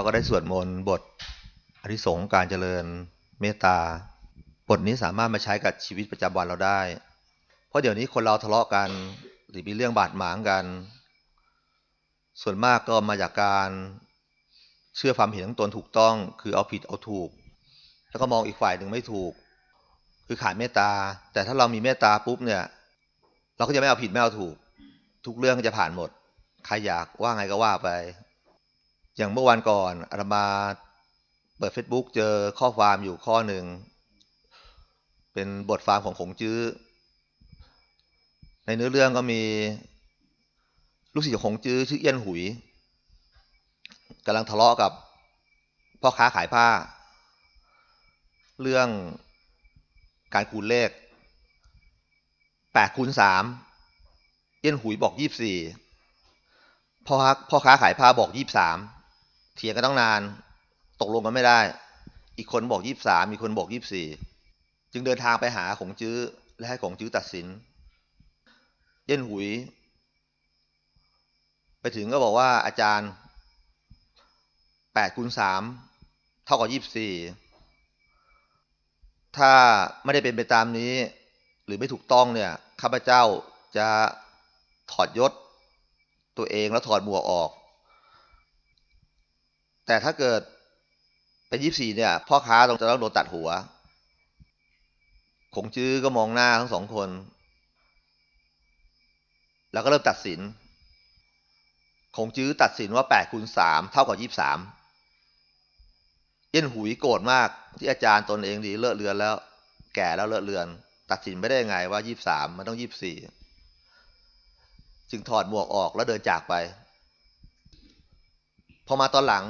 เราก็ได้สวดมนต์บทอธิสงการเจริญเมตตา บทนี้สามารถมาใช้กับชีวิตประจำวันเราได้ เพราะเดี๋ยวนี้คนเราทะเลาะกันหรือมีเรื่องบาดหมางกัน ส่วนมากก็มาจากการเชื่อความเห็นของตนถูกต้อง คือเอาผิดเอาถูก แล้วก็มองอีกฝ่ายหนึ่งไม่ถูก คือขาดเมตตา แต่ถ้าเรามีเมตตาปุ๊บเนี่ย เราก็จะไม่เอาผิดไม่เอาถูก ทุกเรื่องก็จะผ่านหมด ใครอยากว่าไงก็ว่าไป อย่างเมื่อวันก่อนอาตมาเปิด Facebook เจอข้อความอยู่ข้อหนึ่ง เป็นบทความของขงจื้อ ในเนื้อเรื่องก็มีลูกศิษย์ของขงจื้อชื่อเอี้ยนหุยกำลังทะเลาะกับพ่อค้าขายผ้า เรื่องการคูณเลขแปดคูณสามเอี้ยนหุยบอกยี่สี่พ่อค้าพ่อค้าขายผ้าบอกยี่สาม เถียงกันต้องนาน ตกลงกันไม่ได้ อีกคนบอกยี่สามอีกคนบอกยี่สี่จึงเดินทางไปหาของจื้อ และให้ของจื้อตัดสินเอี้ยนหุย ไปถึงก็บอกว่าอาจารย์แปดคูณสามเท่ากับยี่สี่ถ้าไม่ได้เป็นไปตามนี้ หรือไม่ถูกต้องเนี่ยข้าพเจ้าจะถอดยศตัวเองแล้วถอดหมวกออก แต่ถ้าเกิดเป็นยี่สี่เนี่ย พ่อค้าต้องจะต้องโดนตัดหัว ขงจื้อก็มองหน้าทั้งสองคน แล้วก็เริ่มตัดสิน ขงจื้อตัดสินว่าแปดคูณสามเท่ากับยี่สามเย็นหุยโกรธมากที่อาจารย์ตนเองดีเลิศเลือนแล้ว แก่แล้วเลิศเลือน ตัดสินไม่ได้ยังไงว่ายี่สามมันต้องยี่สี่จึงถอดหมวกออกแล้วเดินจากไป พอมาตอนหลัง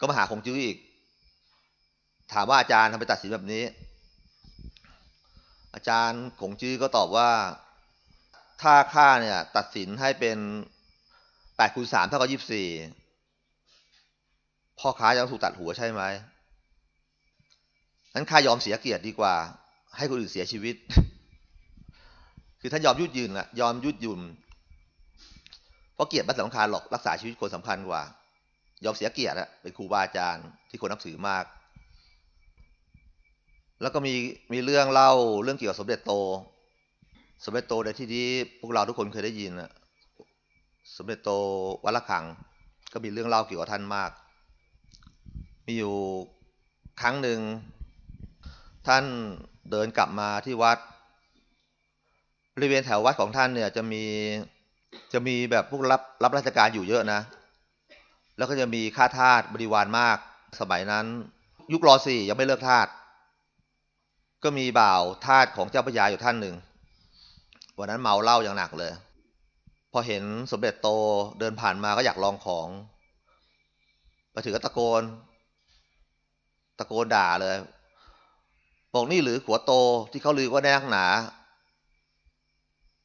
ก็มาหาคงจื้ออีก ถามว่าอาจารย์ทำไมตัดสินแบบนี้ อาจารย์คงจื้อก็ตอบว่า ถ้าข้าเนี่ย ตัดสินให้เป็นแปดคูณสามเท่ากับยี่สี่พ่อค้าจะต้องถูกตัดหัวใช่ไหมนั้นข้ายอมเสียเกียรติดีกว่า ให้คนอื่นเสียชีวิต คือท่านยอมยุดยืนอะยอมยุดยืนเพราะเกียรติไม่สำคัญหรอกรักษาชีวิตคนสำคัญกว่า ยอมเสียเกียรติอะเป็นครูบาอาจารย์ที่คนนับถือมาก แล้วก็มีมีเรื่องเล่าเรื่องเกี่ยวกับสมเด็จโต สมเด็จโตในที่นี้พวกเราทุกคนเคยได้ยินอะสมเด็จโตวัดละคัง ก็มีเรื่องเล่าเกี่ยวกับท่านมาก มีอยู่ครั้งหนึ่ง ท่านเดินกลับมาที่วัดบริเวณแถววัดของท่านเนี่ยจะมีจะมีแบบพวกรับรับราชการอยู่เยอะนะ แล้วก็จะมีข้าทาสบริวารมาก สมัยนั้น ยุครอสี่ยังไม่เลิกทาสก็มีบ่าวทาสของเจ้าพระยาอยู่ท่านหนึ่งวันนั้นเมาเหล้าอย่างหนักเลย พอเห็นสมเด็จโตเดินผ่านมาก็อยากลองของมาถึงก็ตะโกน ตะโกนด่าเลยบอกนี่หรือขัวโตที่เขาลือว่าแน่นักหนา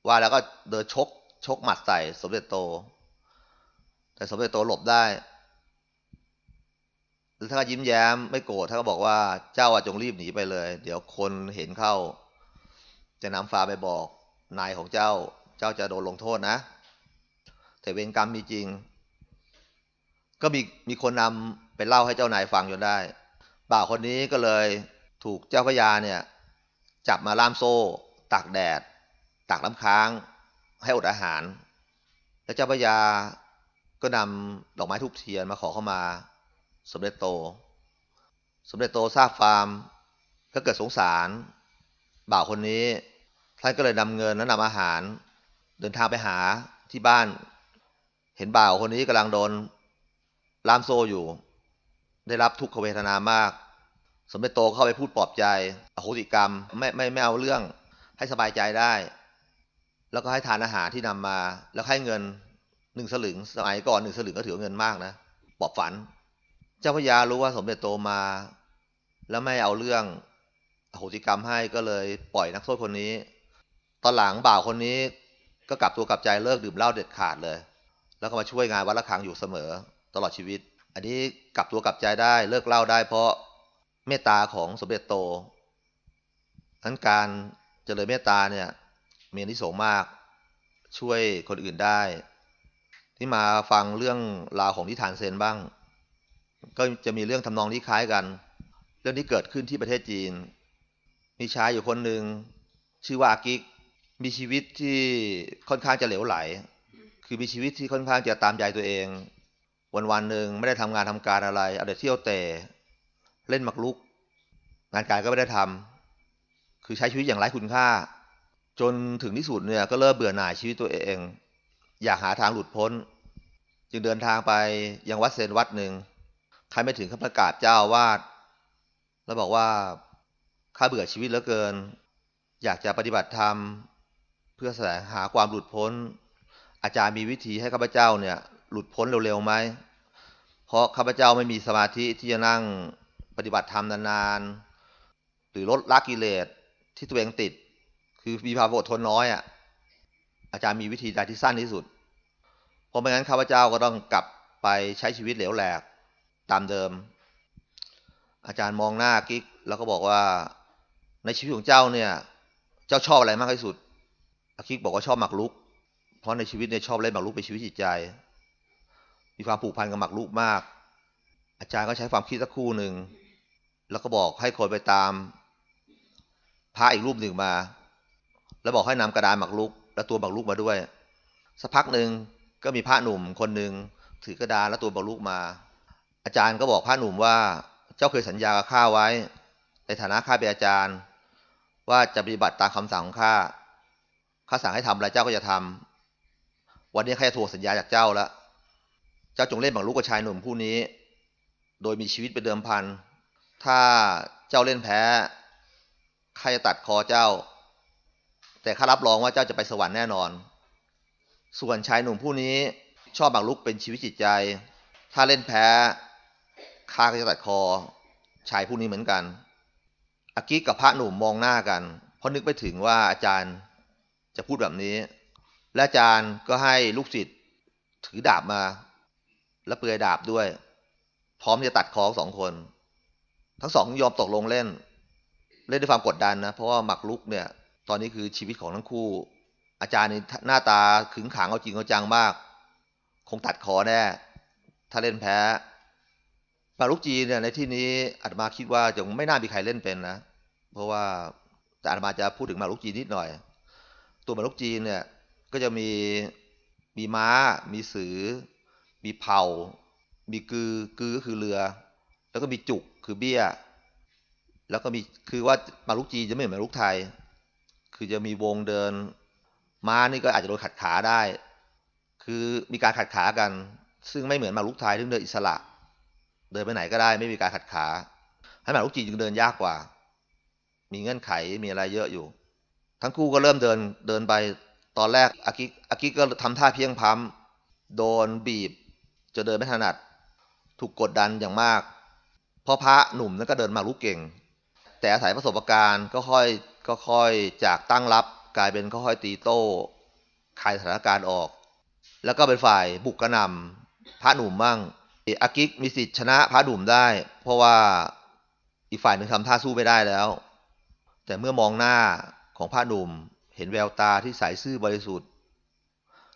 ว่าแล้วก็เดินชกชกหมัดใส่สมเด็จโต แต่สมเด็จโตหลบได้หรือถ้ายิ้มแย้มไม่โกรธท่านก็บอกว่าเจ้าจงรีบหนีไปเลย เดี๋ยวคนเห็นเข้า จะนำฟ้าไปบอก นายของเจ้า เจ้าจะโดนลงโทษนะแต่เวรกรรมมีจริง ก็มีมีคนนำไปเล่าให้เจ้านายฟังจนได้บ่าวคนนี้ก็เลยถูกเจ้าพระยาเนี่ย จับมาล่ามโซ่ตากแดดตากน้ำค้าง ให้อดอาหาร แล้วเจ้าพระยา ก็นำดอกไม้ทุบเทียนมาขอเข้ามา สมเด็จโต สมเด็จโตทราบฟาร์มก็เกิดสงสารบ่าวคนนี้ท่านก็เลยนำเงินและนำอาหาร เดินทางไปหาที่บ้าน เห็นบ่าวคนนี้กำลังโดนล่ามโซ่อยู่ ได้รับทุกขเวทนามาก สมเด็จโตเข้าไปพูดปลอบใจอโหสิกรรมไม่ไม่ไม่เอาเรื่องให้สบายใจได้ แล้วก็ให้ทานอาหารที่นำมา แล้วให้เงิน หนึ่งสลึงสมัยก่อนหนึ่งสลึงก็ถือเงินมากนะปอบฝัน เจ้าพระยารู้ว่าสมเด็จโตมา แล้วไม่เอาเรื่องอโหสิกรรมให้ก็เลยปล่อยนักโทษคนนี้ ตอนหลังบ่าวคนนี้ก็กลับตัวกลับใจเลิกดื่มเหล้าเด็ดขาดเลย แล้วก็มาช่วยงานวัดละคังอยู่เสมอ ตลอดชีวิต อันนี้กลับตัวกลับใจได้เลิกเหล้าได้เพราะเมตตาของสมเด็จโตทั้นการเจริญเมตตาเนี่ยมีนิสงมากช่วยคนอื่นได้ ที่มาฟังเรื่องราวของนิทานเซนบ้าง ก็จะมีเรื่องทำนองที่คล้ายกัน เรื่องนี้เกิดขึ้นที่ประเทศจีน มีชายอยู่คนหนึ่งชื่อว่าอากิก มีชีวิตที่ค่อนข้างจะเหลวไหล คือมีชีวิตที่ค่อนข้างจะตามใจตัวเอง วันวันหนึ่งไม่ได้ทำงานทำการอะไร เอาแต่เที่ยวแต่เล่นมักลุก งานการก็ไม่ได้ทำคือใช้ชีวิตอย่างไร้คุณค่า จนถึงที่สุดเนี่ยก็เริ่มเบื่อหน่ายชีวิตตัวเอง อยากหาทางหลุดพ้น จึงเดินทางไปยังวัดเซนวัดหนึ่งใครไม่ถึงข้าประกาศเจ้าวาดแล้วบอกว่าข้าเบื่อชีวิตเหลือเกิน อยากจะปฏิบัติธรรม เพื่อแสวงหาความหลุดพ้น อาจารย์มีวิธีให้ข้าพเจ้าเนี่ย หลุดพ้นเร็วๆไหมเพราะข้าพเจ้าไม่มีสมาธิที่จะนั่งปฏิบัติธรรมนานๆหรือลดละกิเลสที่ตัวเองติด คือมีภาวะอดทนน้อยอะอาจารย์มีวิธีใดที่สั้นที่สุด เพราะไม่งั้นข้าพเจ้าก็ต้องกลับไปใช้ชีวิตเหลวแหลกตามเดิม อาจารย์มองหน้ากิ๊กแล้วก็บอกว่าในชีวิตของเจ้าเนี่ย เจ้าชอบอะไรมากที่สุดอากิ๊กบอกว่าชอบหมากรุก เพราะในชีวิตเนี่ยชอบเล่นหมากรุกเป็นชีวิตจิตใจ มีความผูกพันกับหมากรุกมาก อาจารย์ก็ใช้ความคิดสักครู่หนึ่งแล้วก็บอกให้คนไปตามพระอีกรูปหนึ่งมา แล้วบอกให้นำกระดานหมากรุก และตัวหมากรุกมาด้วย สักพักหนึ่ง ก็มีพระหนุ่มคนหนึ่งถือกระดานและตัวหมากรุกมา อาจารย์ก็บอกพระหนุ่มว่าเจ้าเคยสัญญากับข้าไว้ ในฐานะข้าเป็นอาจารย์ ว่าจะปฏิบัติตามคำสั่งของข้าข้าสั่งให้ทำอะไรเจ้าก็จะทำวันนี้ข้าจะทวงสัญญาจากเจ้าแล้วเจ้าจงเล่นหมากรุกกับชายหนุ่มผู้นี้ โดยมีชีวิตเป็นเดิมพันถ้าเจ้าเล่นแพ้ข้าจะตัดคอเจ้า แต่ข้ารับรองว่าเจ้าจะไปสวรรค์แน่นอน ส่วนชายหนุ่มผู้นี้ชอบหมากรุกเป็นชีวิตจิตใจ ถ้าเล่นแพ้ข้าก็จะตัดคอ ชายผู้นี้เหมือนกันอากิกับพระหนุ่มมองหน้ากัน เพราะนึกไปถึงว่าอาจารย์จะพูดแบบนี้ และอาจารย์ก็ให้ลูกศิษย์ถือดาบมา และเปลือยดาบด้วย พร้อมจะตัดคอสองคน ทั้งสองยอมตกลงเล่น เล่นด้วยความกดดันนะ เพราะว่าหมักลุกเนี่ย ตอนนี้คือชีวิตของทั้งคู่ อาจารย์นี่หน้าตาขึงขังเอาจริงเอาจังมาก คงตัดคอแน่ถ้าเล่นแพ้หมากลุกจีนเนี่ยในที่นี้อาตมาคิดว่าจะไม่น่ามีใครเล่นเป็นนะ เพราะว่าแต่อาตมาจะพูดถึงมากลุกจีนนิดหน่อย ตัวมากลุกจีนเนี่ยก็จะมีมีม้า มีสือ มีเผามีกือกือก็คือเรือ แล้วก็มีจุกคือเบี้ย แล้วก็มีคือว่ามาลุกจีนจะไม่เหมือนมาลุกไทย คือจะมีวงเดิน ม้านี่ก็อาจจะโดนขัดขาได้ คือมีการขัดขากัน ซึ่งไม่เหมือนมาลุกไทยที่เดินอิสระ เดินไปไหนก็ได้ไม่มีการขัดขา ให้มาลุกจีนจึงเดินยากกว่า มีเงื่อนไขมีอะไรเยอะอยู่ ทั้งคู่ก็เริ่มเดินเดินไปตอนแรกอากิอากิก็ทำท่าเพียงพัมโดนบีบจะเดินไม่ถนัด ถูกกดดันอย่างมากเพราะพระหนุ่มนั้นก็เดินมาลุกเก่ง แต่อาศัยประสบการณ์ก็ค่อยก็ค่อยจากตั้งรับ กลายเป็นค่อยตีโต้คลายสถานการณ์ออก แล้วก็เป็นฝ่ายบุกกระนำพระหนุ่มมั่งอากิกมีสิทธิ์ชนะพระหนุ่มได้ เพราะว่าอีกฝ่ายหนึ่งทำท่าสู้ไม่ได้แล้ว แต่เมื่อมองหน้าของพระหนุ่ม เห็นแววตาที่ใสซื่อบริสุทธิ์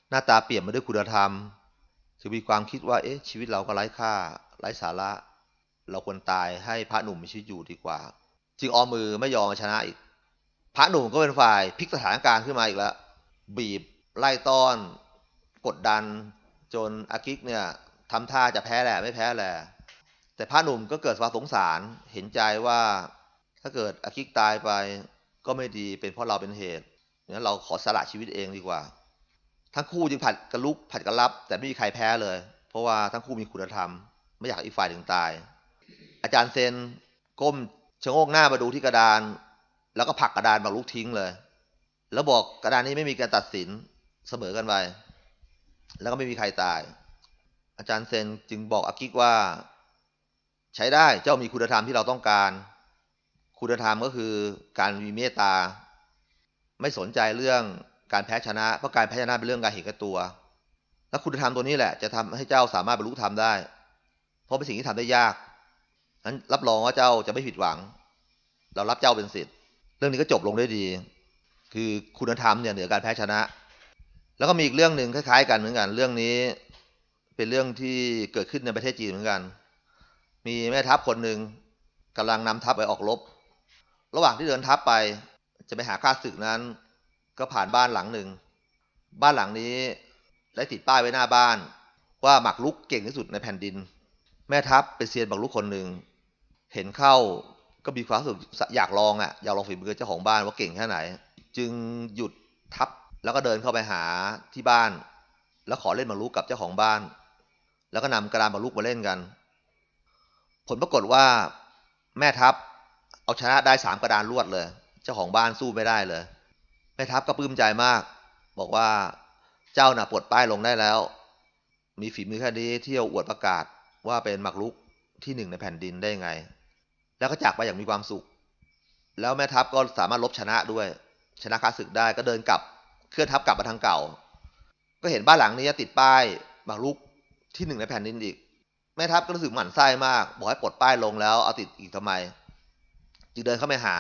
หน้าตาเปลี่ยนมาด้วยคุณธรรมจะมีความคิดว่า เอ๊ะ ชีวิตเราก็ไร้ค่า ไร้สาระ เราควรตายให้พระหนุ่มมีชีวิตอยู่ดีกว่า จึงออมมือไม่ยอมชนะอีก พระหนุ่มก็เป็นฝ่ายพลิกสถานการณ์ขึ้นมาอีกแล้ว บีบไล่ต้อน กดดัน จนอากิกเนี่ยทำท่าจะแพ้แหละไม่แพ้แหละแต่พระหนุ่มก็เกิดความสงสารเห็นใจว่า ถ้าเกิดอากิกตายไปก็ไม่ดีเป็นเพราะเราเป็นเหตุงั้นเราขอสละชีวิตเองดีกว่า ทั้งคู่จึงผัดกันลุกผัดกันรับ แต่ไม่มีใครแพ้เลย เพราะว่าทั้งคู่มีคุณธรรม ไม่อยากอีกฝ่ายถึงตาย อาจารย์เซนก้มชะโงกหน้ามาดูที่กระดาน แล้วก็ผักกระดานบางลูกทิ้งเลย แล้วบอกกระดานนี้ไม่มีการตัดสินเสมอกันไปแล้วก็ไม่มีใครตาย อาจารย์เซนจึงบอกอากิกว่า ใช้ได้เจ้ามีคุณธรรมที่เราต้องการ คุณธรรมก็คือการมีเมตตา ไม่สนใจเรื่องการแพ้ชนะ เพราะการแพ้ชนะเป็นเรื่องการเห็นแก่ตัว และคุณธรรมตัวนี้แหละ จะทำให้เจ้าสามารถบรรลุธรรมได้ เพราะเป็นสิ่งที่ทำได้ยากนั้นรับรองว่าเจ้าจะไม่ผิดหวัง เรารับเจ้าเป็นสิทธิ์ เรื่องนี้ก็จบลงได้ดี คือคุณธรรมเนี่ยเหนือการแพ้ชนะ แล้วก็มีอีกเรื่องหนึ่งคล้ายๆ กันเหมือนกัน เรื่องนี้เป็นเรื่องที่เกิดขึ้นในประเทศจีนเหมือนกัน มีแม่ทัพคนหนึ่งกำลังนำทัพไปออกรบ ระหว่างที่เดินทัพไปจะไปหาข้าศึกนั้น ก็ผ่านบ้านหลังหนึ่ง บ้านหลังนี้ได้ติดป้ายไว้หน้าบ้าน ว่าหมักลุกเก่งที่สุดในแผ่นดิน แม่ทัพเป็นเซียนหมักลุกคนหนึ่ง เห็นเข้า ก็มีความสึกอยากลองอะอยากลองฝีมือเจ้าของบ้านว่าเก่งแค่ไหน จึงหยุดทัพแล้วก็เดินเข้าไปหาที่บ้าน แล้วขอเล่นหมากรุกกับเจ้าของบ้าน แล้วก็นำกระดานหมากรุกมาเล่นกัน ผลปรากฏว่าแม่ทัพเอาชนะได้สามกระดานรวดเลย เจ้าของบ้านสู้ไม่ได้เลย แม่ทัพก็ปลื้มใจมาก บอกว่าเจ้าน่ะปลดป้ายลงได้แล้ว มีฝีมือแค่นี้เที่ยวอวดประกาศว่าเป็นหมากรุกที่หนึ่งในแผ่นดินได้ไง แล้วก็จากไปอย่างมีความสุข แล้วแม่ทัพก็สามารถลบชนะด้วย ชนะค้าศึกได้ก็เดินกลับ เคลื่อนทัพกลับมาทางเก่า ก็เห็นบ้านหลังนี้ติดป้ายหมากรุกที่หนึ่งในแผ่นดินอีก แม่ทัพก็รู้สึกหมั่นไส้มาก บอกให้ปลดป้ายลงแล้วเอาติดอีกทำไม จึงเดินเข้าไปหา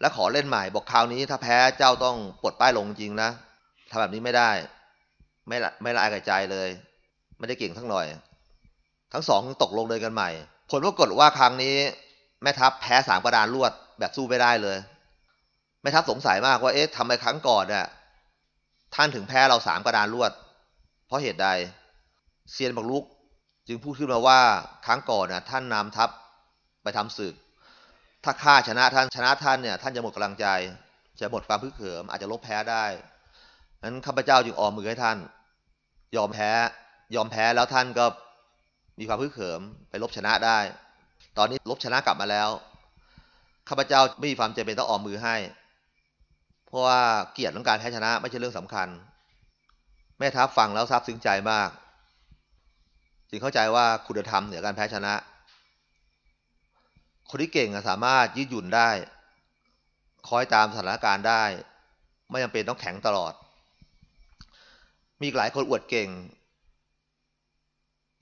และขอเล่นใหม่บอกคราวนี้ถ้าแพ้เจ้าต้องปลดป้ายลงจริงนะทำแบบนี้ไม่ได้ ไม่ละไม่ละอายกับใจเลย ไม่ได้เก่งทั้งหน่อย ทั้งสองตกลงเดินกันใหม่ ผลปรากฏว่าครั้งนี้ แม่ทัพแพ้สามกระดานรวดแบบสู้ไม่ได้เลย แม่ทัพสงสัยมากว่าเอ๊ะทำไมครั้งก่อนเนี่ยท่านถึงแพ้เราสามกระดานรวด เพราะเหตุใดเซียนบักลุกจึงพูดขึ้นมาว่าครั้งก่อนน่ะท่านนำทัพไปทำศึก ถ้าข้าชนะท่านชนะท่านเนี่ยท่านจะหมดกำลังใจ จะหมดความพึกเขิมอาจจะลบแพ้ได้นั้นข้าพเจ้าจึงออมมือให้ท่าน ยอมแพ้ ยอมแพ้แล้วท่านก็มีความพึกเขิมไปลบชนะได้ ตอนนี้ลบชนะกลับมาแล้วข้าพเจ้าไม่มีความจำเป็นต้องออมมือให้ เพราะว่าเกียรติของการแพ้ชนะไม่ใช่เรื่องสำคัญ แม่ทัพฟังแล้วซาบซึ้งใจมาก จึงเข้าใจว่าคุณธรรมเหนือการแพ้ชนะ คนที่เก่งสามารถยืดหยุ่นได้ คอยตามสถานการณ์ได้ ไม่จำเป็นต้องแข็งตลอด มีหลายคนอวดเก่ง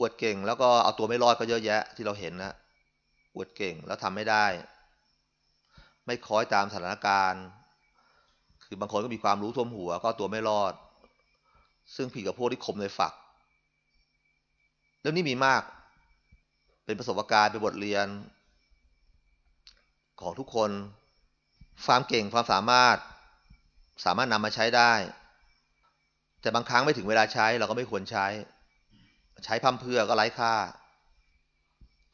อวดเก่งแล้วก็เอาตัวไม่รอดก็เยอะแยะที่เราเห็นนะ อวดเก่งแล้วทำไม่ได้ ไม่คอยตามสถานการณ์ คือบางคนก็มีความรู้ท่วมหัวก็ตัวไม่รอด ซึ่งผิดกับพวกที่คมในฝักเรื่องนี้มีมาก เป็นประสบการณ์เป็นบทเรียน ของทุกคน ความเก่งความสามารถ สามารถนำมาใช้ได้ แต่บางครั้งไม่ถึงเวลาใช้เราก็ไม่ควรใช้ ใช้พั่มเพื่อก็ไร้ค่า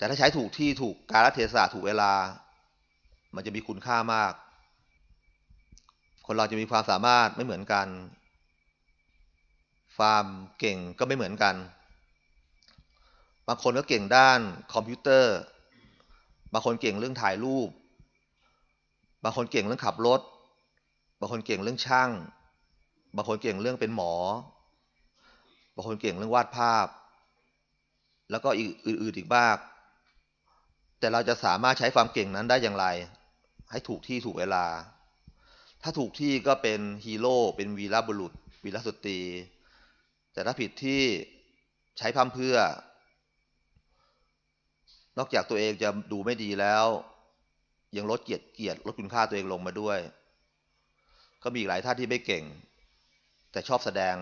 แต่ถ้าใช้ถูกที่ถูกกาลเทศะถูกเวลา มันจะมีคุณค่ามาก คนเราจะมีความสามารถไม่เหมือนกัน ความเก่งก็ไม่เหมือนกัน บางคนก็เก่งด้านคอมพิวเตอร์ บางคนเก่งเรื่องถ่ายรูป บางคนเก่งเรื่องขับรถ บางคนเก่งเรื่องช่าง บางคนเก่งเรื่องเป็นหมอ บางคนเก่งเรื่องวาดภาพแล้วก็อีกอื่นๆอีกบ้าง แต่เราจะสามารถใช้ความเก่งนั้นได้อย่างไร ให้ถูกที่ถูกเวลา ถ้าถูกที่ก็เป็นฮีโร่เป็นวีรบุรุษ วีรสตรี แต่ถ้าผิดที่ใช้พั่มเพื่อ นอกจากตัวเองจะดูไม่ดีแล้ว ยังลดเกียรติเกียรติลดคุณค่าตัวเองลงมาด้วย ก็มีหลายท่านที่ไม่เก่ง แต่ชอบแสดง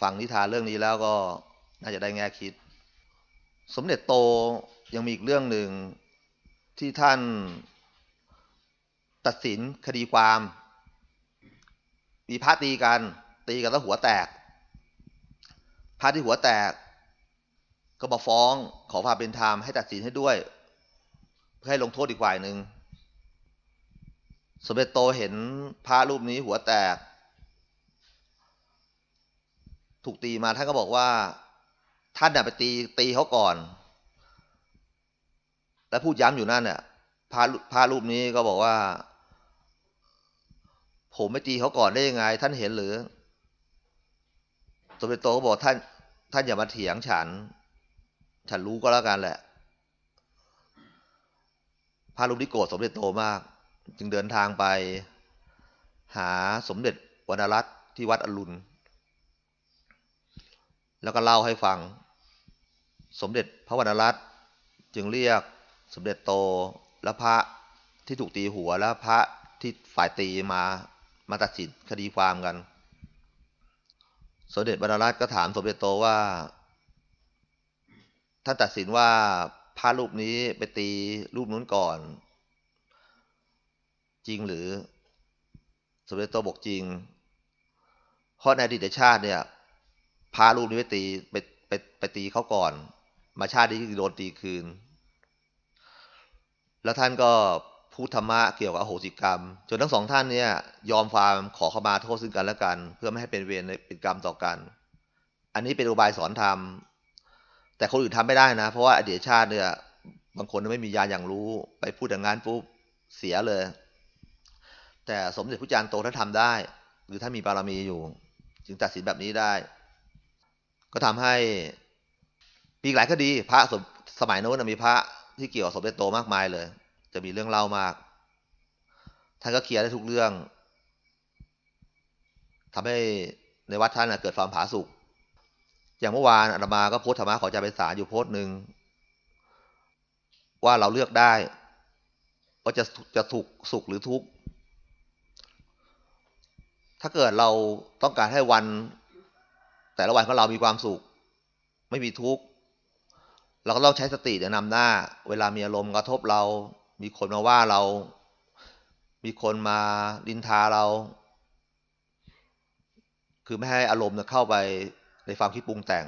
ฟังนิทานเรื่องนี้แล้วก็น่าจะได้แง่คิด สมเด็จโต ยังมีอีกเรื่องหนึ่งที่ท่านตัดสินคดีความมีพระตีกัน ตีกันแล้วหัวแตกพระที่หัวแตก ก็มาฟ้องขอความเป็นธรรมให้ตัดสินให้ด้วย เพื่อให้ลงโทษอีกฝ่ายหนึ่งสมเด็จโตเห็นพระรูปนี้หัวแตก ถูกตีมาท่านก็บอกว่า ท่านน่ะไปตีตีเขาก่อน และพูดย้ำอยู่นั่นเนี่ยพระพระรูปนี้ก็บอกว่า ผมไม่ตีเขาก่อนได้ยังไง ท่านเห็นหรือสมเด็จโตก็บอกท่าน ท่านอย่ามาเถียงฉัน ฉันรู้ก็แล้วกันแหละพระรูปนี้โกรธสมเด็จโตมาก จึงเดินทางไป หาสมเด็จวรรณรัตน์ที่วัดอรุณ แล้วก็เล่าให้ฟัง สมเด็จพระวรรณรัตน์จึงเรียก สมเด็จโตและพระที่ถูกตีหัวและพระที่ฝ่ายตีมามาตัดสินคดีความกัน สมเด็จบรรลัตก็ถามสมเด็จโตว่าท่านตัดสินว่าพระรูปนี้ไปตีรูปนู้นก่อน จริงหรือ สมเด็จโตบอกจริงเพราะในอดีตชาติเนี่ยพระรูปนี้ไปตีไปไปไปตีเขาก่อน มาชาตินี้โดนตีคืน แล้วท่านก็พูดธรรมะเกี่ยวกับอโหสิกรรม จนทั้งสองท่านเนี่ยยอมความขอเข้ามาโทษซึ่งกันและกัน เพื่อไม่ให้เป็นเวรเป็นกรรมต่อกัน อันนี้เป็นอุบายสอนธรรม แต่คนอื่นทำไม่ได้นะ เพราะว่าอดีตชาติเนี่ยบางคนไม่มีญาณอย่างรู้ไปพูดอย่างนั้นปุ๊บเสียเลย แต่สมเด็จพระจารย์โตท่านทำได้ หรือท่านมีบารมีอยู่ จึงตัดสินแบบนี้ได้ ก็ทำให้มีหลายคดีพระสมัยโน้นมีพระ ที่เกี่ยวกับสมเด็จโตมากมายเลย จะมีเรื่องเล่ามาก ท่านก็เคลียร์ได้ทุกเรื่องทำให้ในวัดท่านเกิดความผาสุกอย่างเมื่อวานอาตมาก็โพสธรรมะขอจะไปสารอยู่โพสหนึ่งว่าเราเลือกได้ว่าจะจะสุขสุขหรือทุกข์ถ้าเกิดเราต้องการให้วัน แต่ละวันของเรามีความสุข ไม่มีทุกข์ เราก็ต้องใช้สติเดี๋ยนำหน้า เวลามีอารมณ์กระทบเรา มีคนมาว่าเรา มีคนมาดินทาเรา คือไม่ให้อารมณ์เข้าไปในความคิดปรุงแต่ง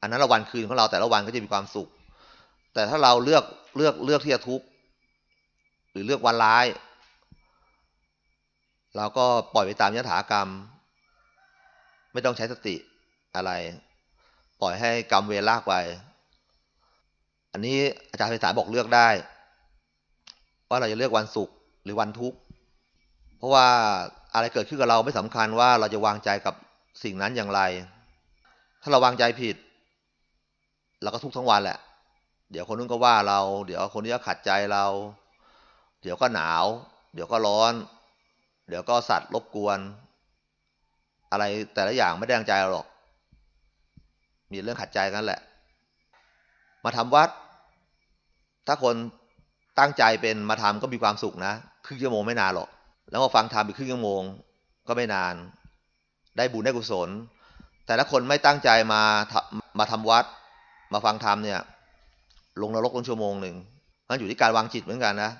อันนั้นละวันคืนของเราแต่ละวันก็จะมีความสุข แต่ถ้าเราเลือกเลือกเลือกที่จะทุกข์หรือเลือกวันร้าย เราก็ปล่อยไปตามยถากรรม ไม่ต้องใช้สติอะไร ปล่อยให้กรรมเวรลากไป อันนี้อาจารย์ไพศาลบอกเลือกได้ ว่าเราจะเลือกวันสุขหรือวันทุกข์เพราะว่าอะไรเกิดขึ้นกับเราไม่สำคัญว่าเราจะวางใจกับสิ่งนั้นอย่างไร ถ้าเราวางใจผิดเราก็ทุกทั้งวันแหละ เดี๋ยวคนนู้นก็ว่าเรา เดี๋ยวคนนี้ก็ขัดใจเรา เดี๋ยวก็หนาว เดี๋ยวก็ร้อน เดี๋ยวก็สัตว์รบกวน อะไรแต่ละอย่างไม่ได้ดังใจเราหรอก มีเรื่องขัดใจกันแหละ มาทำวัด ถ้าคนตั้งใจเป็นมาทำก็มีความสุขนะครึ่งชั่วโมงไม่นานหรอก แล้วก็ฟังธรรมอีกครึ่งชั่วโมงก็ไม่นาน ได้บุญได้กุศล แต่ถ้าคนไม่ตั้งใจมามาทำวัด มาฟังธรรมเนี่ย ลงนรกลงชั่วโมงหนึ่งมันอยู่ที่การวางจิตเหมือนกันนะ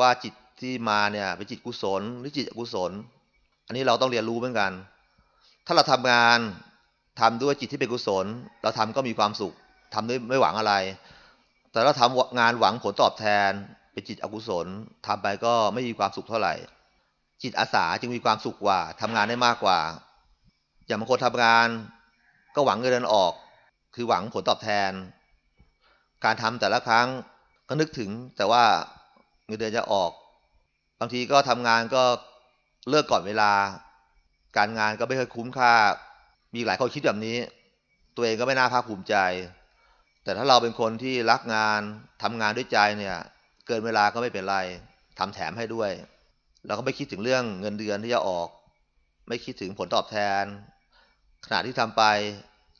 ว่าจิตที่มาเนี่ยเป็นจิตกุศลหรือจิตอกุศล อันนี้เราต้องเรียนรู้เหมือนกัน ถ้าเราทำงานทำด้วยจิตที่เป็นกุศล เราทำก็มีความสุขทำด้วยไม่หวังอะไร แต่เราทำงานหวังผลตอบแทน เป็นจิตอกุศลทำไปก็ไม่มีความสุขเท่าไหร่ จิตอาสาจึงมีความสุขกว่าทำงานได้มากกว่า อย่างบางคนทำงานก็หวังเงินเดือนออก คือหวังผลตอบแทน การทำแต่ละครั้งก็นึกถึงแต่ว่าเงินเดือนจะออก บางทีก็ทำงานก็เลิกก่อนเวลา การงานก็ไม่เคยคุ้มค่า มีหลายคนคิดแบบนี้ ตัวเองก็ไม่น่าภาคภูมิใจ แต่ถ้าเราเป็นคนที่รักงานทำงานด้วยใจเนี่ย เกินเวลาก็ไม่เป็นไรทำแถมให้ด้วย เราก็ไม่คิดถึงเรื่องเงินเดือนที่จะออก ไม่คิดถึงผลตอบแทน ขณะที่ทำไป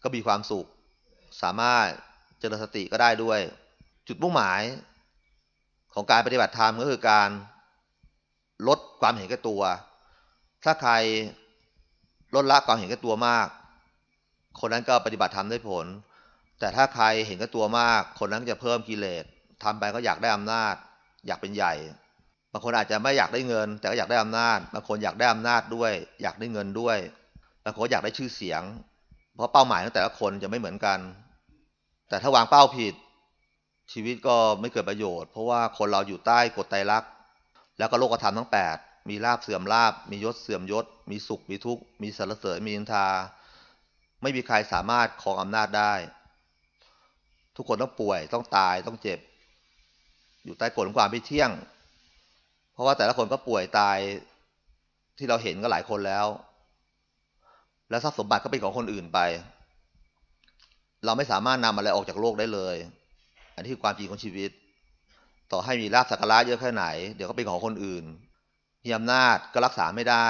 ก็มีความสุข สามารถเจริญสติก็ได้ด้วย จุดมุ่งหมายของการปฏิบัติธรรมก็คือการลดความเห็นแก่ตัว ถ้าใครลดละความเห็นแก่ตัวมาก คนนั้นก็ปฏิบัติธรรมได้ผล แต่ถ้าใครเห็นแก่ตัวมาก คนนั้นจะเพิ่มกิเลสทำไปก็อยากได้อำนาจ อยากเป็นใหญ่ บางคนอาจจะไม่อยากได้เงิน แต่ก็อยากได้อำนาจ บางคนอยากได้อำนาจด้วย อยากได้เงินด้วย บางคนอยากได้ชื่อเสียง เพราะเป้าหมายของแต่ละคนจะไม่เหมือนกัน แต่ถ้าวางเป้าผิด ชีวิตก็ไม่เกิดประโยชน์ เพราะว่าคนเราอยู่ใต้กฎไตรลักษณ์ แล้วก็โลกธรรมทั้งแปดมีลาบเสื่อมลาบ มียศเสื่อมยศ มีสุข มีทุกข์ มีสรรเสริญ มีอินทา ไม่มีใครสามารถครองอำนาจได้ ทุกคนต้องป่วย ต้องตายต้องเจ็บ อยู่ใต้กฎของความไม่เที่ยง เพราะว่าแต่ละคนก็ป่วยตายที่เราเห็นก็หลายคนแล้ว แล้วทรัพย์สมบัติก็เป็นของคนอื่นไป เราไม่สามารถนำอะไรออกจากโลกได้เลย อันนี้คือความจริงของชีวิต ต่อให้มีลาภสักการะเยอะแค่ไหน เดี๋ยวก็เป็นของคนอื่นมีอำนาจก็รักษาไม่ได้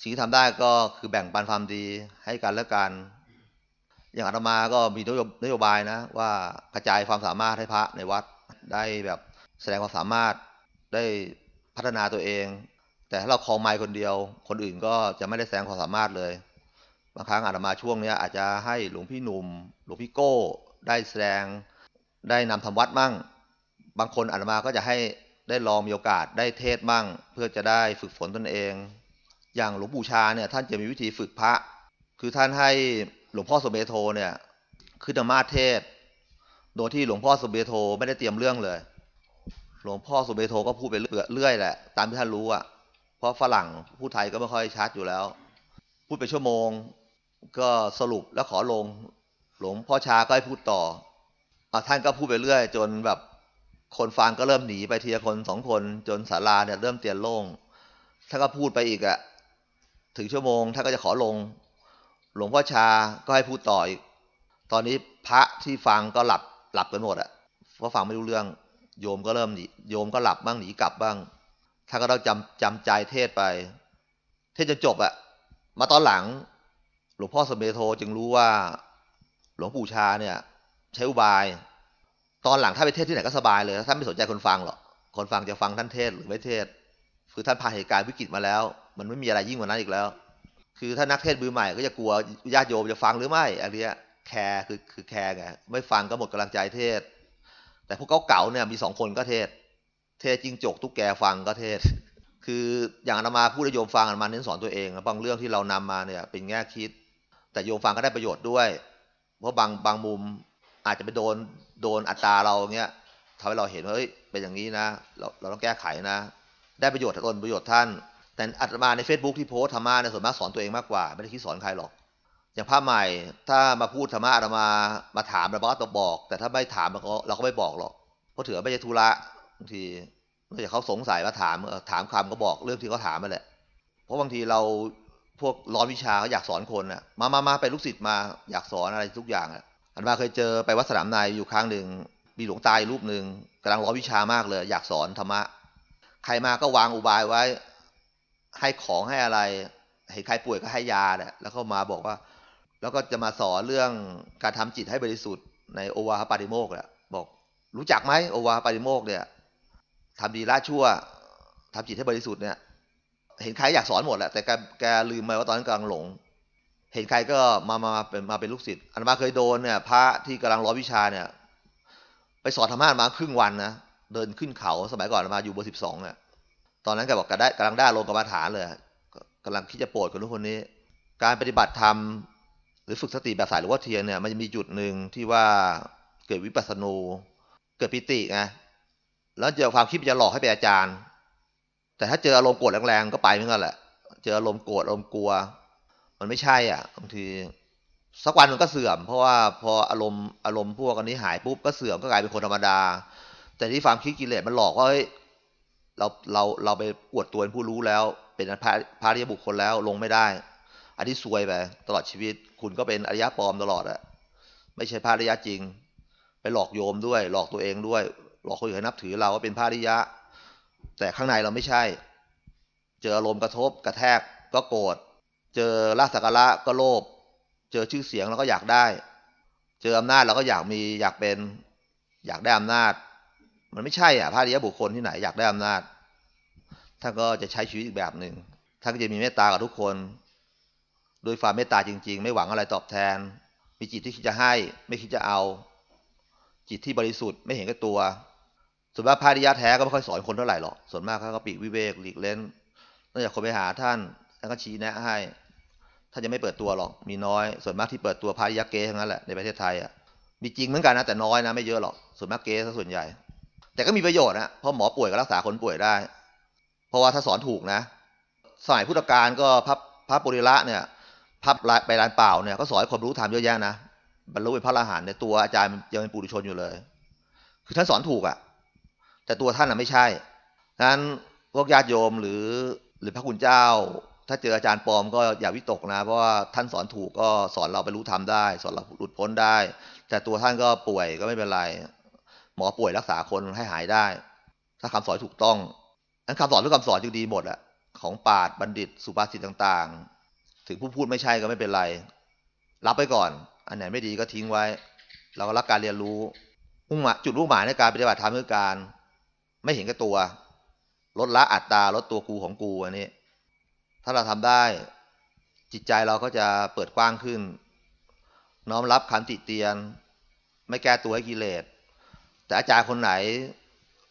สิ่งที่ทำได้ก็คือแบ่งปันความดีให้กันและกัน อย่างอาตมาก็มีนโยบายนะ ว่ากระจายความสามารถให้พระในวัดได้แบบแสดงความสามารถได้พัฒนาตัวเอง แต่ถ้าเราคลองไม้คนเดียว คนอื่นก็จะไม่ได้แสดงความสามารถเลย บางครั้งอาตมาช่วงนี้อาจจะให้หลวงพี่หนุ่ม หลวงพี่โก้ได้แสดงได้นำธรรมวัดมั่ง บางคนอาตมาก็จะให้ได้ลองมีโอกาสได้เทศมั่ง เพื่อจะได้ฝึกฝนตนเอง อย่างหลวงปู่ชาเนี่ยท่านจะมีวิธีฝึกพระ คือท่านให้ หลวงพ่อสมเด็จโทเนี่ยขึ้นธรรมาเทศ โดยที่หลวงพ่อสมเด็จโทไม่ได้เตรียมเรื่องเลย หลวงพ่อสมเด็จโทก็พูดไปเรื่อยแหละ ตามที่ท่านรู้อะ เพราะฝรั่งพูดไทยก็ไม่ค่อยชัดอยู่แล้ว พูดไปชั่วโมง ก็สรุปแล้วขอลง หลวงพ่อชาก็ให้พูดต่ออท่านก็พูดไปเรื่อย จนแบบคนฟังก็เริ่มหนีไปทีละคนสองคนจนศาลาเนี่ยเริ่มเตียนโล่งท่านก็พูดไปอีกอะ ถึงชั่วโมงท่านก็จะขอลง หลวงพ่อชาก็ให้พูดต่ออีก ตอนนี้พระที่ฟังก็หลับหลับกันหมดอะเพราะฟังไม่รู้เรื่อง โยมก็เริ่มหนีโยมก็หลับบ้างหนีกลับบ้างท่านก็ต้องจำจำใจเทศไป เทศจนจบอะมาตอนหลัง หลวงพ่อสมเด็จโทจึงรู้ว่า หลวงปู่ชาเนี่ย ใช้อุบาย ตอนหลังถ้าไปเทศที่ไหนก็สบายเลยท่านไม่สนใจคนฟังหรอกคนฟังจะฟังท่านเทศหรือไม่เทศคือท่านผ่านเหตุการณ์วิกฤตมาแล้ว มันไม่มีอะไรยิ่งกว่านั้นอีกแล้ว คือถ้านักเทศมือใหม่ก็จะกลัวญาติโยมจะฟังหรือไม่อันนี้แคร์คือคือแคร์ไงไม่ฟังก็หมดกำลังใจเทศ แต่พวกเก่าๆเนี่ยมีสองคนก็เทศ เทศจริงจกตุ๊กแกฟังก็เทศ คืออย่างอามาพูดให้โยมฟังอามาเน้นสอนตัวเองบางเรื่องที่เรานำมาเนี่ยเป็นแง่คิด แต่โยมฟังก็ได้ประโยชน์ด้วย เพราะบางบางมุมอาจจะไปโดนโดนอัตราเราเงี้ยทำให้เราเห็นว่าเฮ้ยเป็นอย่างนี้นะ เราเราต้องแก้ไขนะ ได้ประโยชน์ตนประโยชน์ท่าน แต่อาตมาใน Facebook ที่โพสธรรมะเนี่ยส่วนมากสอนตัวเองมากกว่า ไม่ได้คิดสอนใครหรอก อย่างภาพใหม่ ถ้ามาพูดธรรมะอาตมามาถามเราก็ต้องบอก แต่ถ้าไม่ถามเราก็เราก็ไม่บอกหรอก เพราะถือไม่ใช่ธุระบางทีนอกจากเขาสงสัยมาถามถามคำก็บอกเรื่องที่เขาถามมาแหละ เพราะบางทีเราพวกร้อนวิชาเขาอยากสอนคนน่ะมามามาไปลูกศิษย์มาอยากสอนอะไรทุกอย่างอะอันมาเคยเจอไปวัดสนามนายอยู่ครั้งหนึ่งมีหลวงตายรูปหนึ่งกำลังร้อนวิชามากเลย อยากสอนธรรมะใครมาก็วางอุบายไว้ ให้ของให้อะไรเห็นใครป่วยก็ให้ยาเนี่ยแล้วก็มาบอกว่า แล้วก็จะมาสอนเรื่องการทำจิตให้บริสุทธิ์ในโอวาหปาริโมกแหละบอกรู้จักไหมโอวาหปาริโมกเนี่ยทำดีละชั่วทำจิตให้บริสุทธิ์เนี่ย เห็นใครอยากสอนหมดแหละแต่แกแกลืมไปว่าตอนนั้นกำลังหลง เห็นใครก็มามาเป็นมาเป็นลูกศิษย์อันมาเคยโดนเนี่ย พระที่กำลังร้อวิชาเนี่ย ไปสอนธรรมะมาครึ่งวันนะเดินขึ้นเขาสมัยก่อนมาอยู่เบอร์สิบสองเนี่ย ตอนนั้นแกบอกแกได้กำลังได้ลงกรรมฐานเลยกำลังคิดจะโปรดคนนู้นคนนี้ การปฏิบัติธรรมหรือฝึกสติแบบสายหรือว่าเทียนเนี่ยมันจะมีจุดหนึ่งที่ว่าเกิดวิปัสสนูเกิดปิติไงแล้วเจอความคิดจะหลอกให้เป็นอาจารย์ แต่ถ้าเจออารมณ์โกรธแรงๆก็ไปเหมือนกันแหละ เจออารมณ์โกรธอารมณ์กลัว มันไม่ใช่อะบางทีสักวันมันก็เสื่อม เพราะว่าพออารมณ์อารมณ์พวกอันนี้หายปุ๊บก็เสื่อมก็กลายเป็นคนธรรมดา แต่ที่ความคิดกิเลสมันหลอกว่าเฮ้ย เราเราเราไปอวดตัวเป็นผู้รู้แล้ว เป็นพระพระริยบุคคลแล้วลงไม่ได้ อันนี้ซวยไปตลอดชีวิต คุณก็เป็นอริยะปลอมตลอดอะไม่ใช่พระอริยะจริง ไปหลอกโยมด้วย หลอกตัวเองด้วย หลอกคนอื่นให้นับถือเราว่าเป็นพระอริยะ แต่ข้างในเราไม่ใช่ เจออารมณ์กระทบกระแทกก็โกรธเจอลาสักการะก็โลภเจอชื่อเสียงเราก็อยากได้ เจออำนาจเราก็อยากมีอยากเป็น อยากได้อำนาจ มันไม่ใช่อะพระอริยบุคคลที่ไหนอยากได้อำนาจท่านก็จะใช้ชีวิตอีกแบบหนึ่งท่านก็จะมีเมตตากับทุกคนโดยความเมตตาจริง ๆ ไม่หวังอะไรตอบแทน มีจิตที่คิดจะให้ ไม่คิดจะเอา จิตที่บริสุทธิ์ไม่เห็นแก่ตัวส่วนมากพระอริยะแท้ก็ไม่ค่อยสอนคนเท่าไหร่หรอกส่วนมากเขาก็ปีกวิเวกหลีกเล่นนอกจากคนไปหาท่านท่านก็ชี้แนะให้ท่านจะไม่เปิดตัวหรอก มีน้อย ส่วนมากที่เปิดตัวพระอริยะเกทั้งนั้นแหละในประเทศไทยอะมีจริงเหมือนกันนะแต่น้อยนะไม่เยอะหรอกส่วนมากเกซะส่วนใหญ่ แต่ก็มีประโยชน์นะเพราะหมอป่วยก็รักษาคนป่วยได้ เพราะว่าถ้าสอนถูกนะสมัยพุทธกาลก็พระพระปุริละเนี่ยพระไปลานเปล่าเนี่ยก็สอนความรู้ธรรมเยอะแยะนะบรรลุเป็นพระอรหันต์ในตัวอาจารย์ยังเป็นปุถุชนอยู่เลย คือท่านสอนถูกอะ่ะ แต่ตัวท่านอะไม่ใช่ดังนั้นพวกญาติโยมหรือหรือพระคุณเจ้า ถ้าเจออาจารย์ปลอมก็อย่าวิตกนะ เพราะว่าท่านสอนถูกก็สอนเราไปรู้ธรรมได้ สอนเราหลุดพ้นได้ แต่ตัวท่านก็ป่วยก็ไม่เป็นไร หมอป่วยรักษาคนให้หายได้ ถ้าคำสอนถูกต้องนั้นคำสอนทุกคำสอนจึงดีหมดอะของปาดบัณฑิตสุภาษิตต่างๆ ถึงผู้พูดไม่ใช่ก็ไม่เป็นไร รับไปก่อน อันไหนไม่ดีก็ทิ้งไว้ เราก็รักการเรียนรู้มุ่งหมายจุดมุ่งหมายในการปฏิบัติธรรมคือการ ไม่เห็นแก่ตัว ลดละอัตตาลดตัวกูของกูอันนี้ ถ้าเราทำได้จิตใจเราก็จะเปิดกว้างขึ้น น้อมรับคำติเตียน ไม่แก้ตัวให้กิเลส แต่อาจารย์คนไหน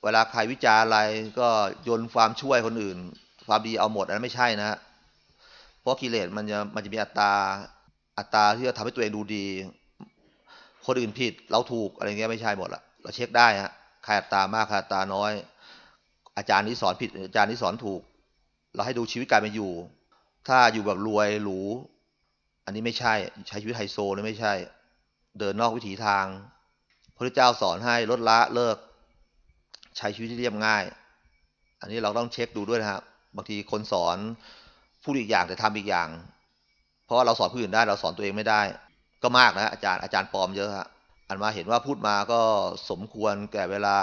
เวลาใครวิจาร์อะไรก็โยนความช่วยคนอื่น ความดีเอาหมดอันนั้นไม่ใช่นะฮะเพราะกิเลสมันจะมันจะมีอัตราอัตราที่จะทำให้ตัวเองดูดี คนอื่นผิดเราถูกอะไรเงี้ยไม่ใช่หมดละเราเช็คได้ฮะใครอัตรามากใครอัตราน้อย อาจารย์นี้สอนผิดอาจารย์นี้สอนถูก เราให้ดูชีวิตการเป็นอยู่ ถ้าอยู่แบบรวยหรูอันนี้ไม่ใช่ใช้ชีวิตไฮโซนี่ไม่ใช่ เดินนอกวิถีทาง พระเจ้าสอนให้ลดละเลิก ใช้ชีวิตที่เรียบง่าย อันนี้เราต้องเช็คดูด้วยนะครับบางทีคนสอนพูดอีกอย่างแต่ทำอีกอย่าง เพราะว่าเราสอนผู้อื่นได้เราสอนตัวเองไม่ได้ ก็มากนะอาจารย์อาจารย์ปลอมเยอะฮะอันมาเห็นว่าพูดมาก็สมควรแก่เวลา